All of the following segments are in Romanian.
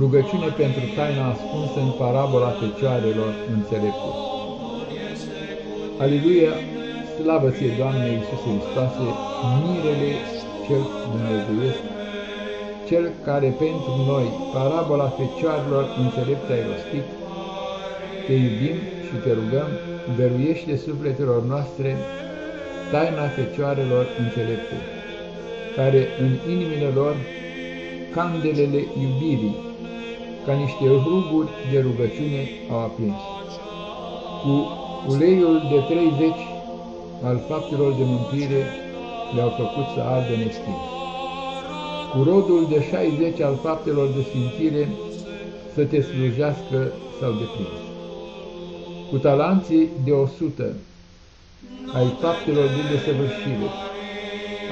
Rugăciune pentru taina ascunsă în parabola fecioarelor înțelepte. Aleluia, slavă ție, Doamne Iisuse Hristoase, mirele cel dumnezeiesc, cel care pentru noi parabola fecioarelor înțelepte ai rostit, te iubim și te rugăm, dăruiește sufletelor noastre taina fecioarelor înțelepte, care în inimile lor candelele iubirii ca niște ruguri de rugăciune au aprins. Cu uleiul de 30 al faptelor de mântuire le-au făcut să ardă nestins. Cu rodul de 60 al faptelor de sfințire să te slujească sau de prins. Cu talanții de 100 ai faptelor de desăvârșire,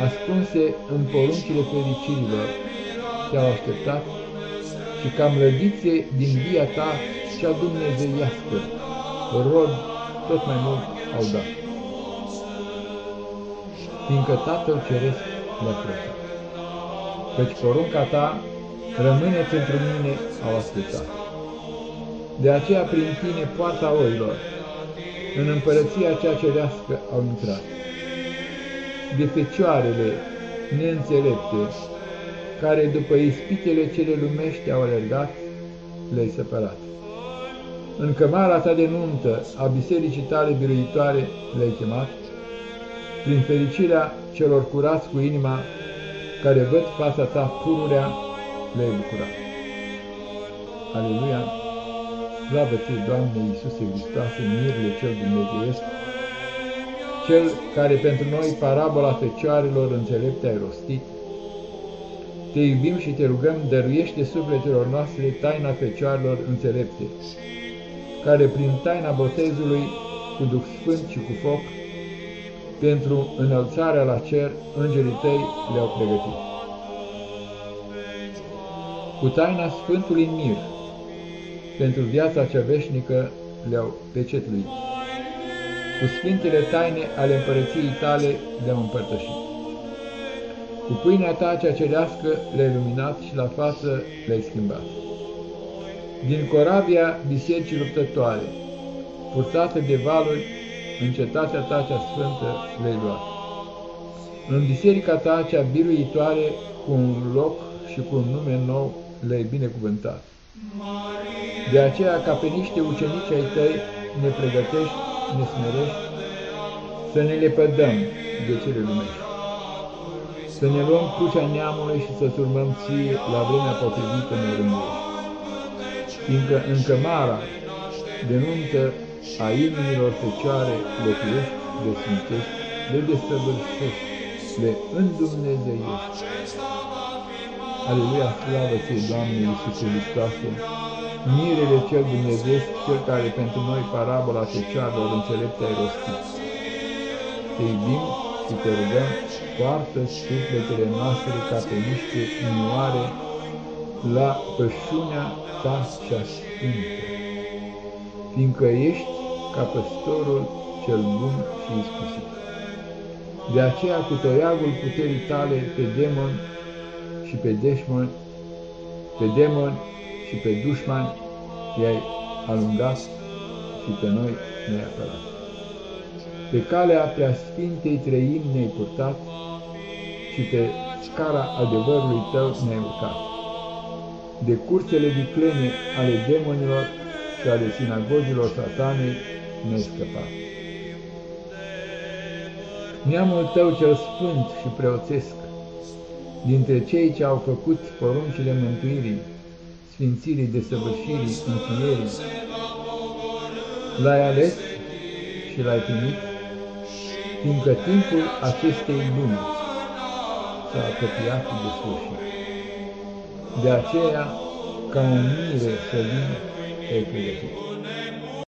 ascunse în poruncile fericirilor, te-au așteptat și ca mlădițe din via ta cea dumnezeiască, rod tot mai mult au dat. Fiindcă Tatăl Ceresc le-a plăcut, căci porunca ta rămâne pentru mine au ascultat. De aceea prin tine poarta oilor, în împărăția cea cerească au intrat. De fecioarele neînțelepte, care după ispitele cele lumești au alergat, le-ai separat. În cămara ta de nuntă a bisericii tale biruitoare le-ai chemat, prin fericirea celor curați cu inima, care văd fața ta pururea, le-ai bucurat. Aleluia! Slavă ție, Doamne Iisuse Hristoase, mirile cel dumnezeiesc, cel care pentru noi parabola fecioarelor înțelepte ai rostit, te iubim și te rugăm, dăruiește sufletelor noastre taina fecioarelor înțelepte, care prin taina botezului cu Duh Sfânt și cu foc, pentru înălțarea la cer, îngerii tăi le-au pregătit. Cu taina Sfântului Mir, pentru viața cea veșnică le-au pecetluit. Cu sfintele taine ale împărăției tale le-au împărtășit. Cu pâinea ta cea cerească le-ai luminat și la față le-ai schimbat. Din corabia bisericii luptătoare, purtată de valuri, în cetatea ta cea sfântă le-ai luat. În biserica ta cea biruitoare, cu un loc și cu un nume nou, le-ai binecuvântat. De aceea, ca pe niște ucenici ai tăi, ne pregătești, ne smerești, să ne lepădăm de cele lumești să ne luăm crucea neamului și să-ți urmăm ție la vremea potrivită ne rânduiești. Fiindcă în cămara de nuntă a inimilor fecioare locuiești, le sfințești, le desăvârșești, le îndumnezeiești. Aleluia, slavă ție, Doamne Iisuse Hristoase, mirele cel Dumnezeu, cel care pentru noi parabola fecioarelor înțelepte ai rostit. Te iubim și te rugăm poartă sufletele noastre ca pe niște inioare la pășunea ta cea sfântă, fiindcă ești ca păstorul cel bun și iscusit. De aceea cu toiagul puterii tale pe demon și pe deșmon, pe demon și pe dușmani i-ai alungat și pe noi ne-ai apărat. Pe calea preasfintei trăim ne-ai purtat, și pe scara adevărului tău ne-ai urcat. De curțele viclene ale demonilor și ale sinagogilor satanei ne-ai scăpat. Neamul tău cel sfânt și preoțesc, dintre cei ce au făcut poruncile mântuirii, sfințirii, desăvârșirii, înfierii, l-ai ales și l-ai primit, fiindcă timpul acestei lumi s-a apropiat de sfârșit. De aceea, ca un mire să vin, te-ai pregătit.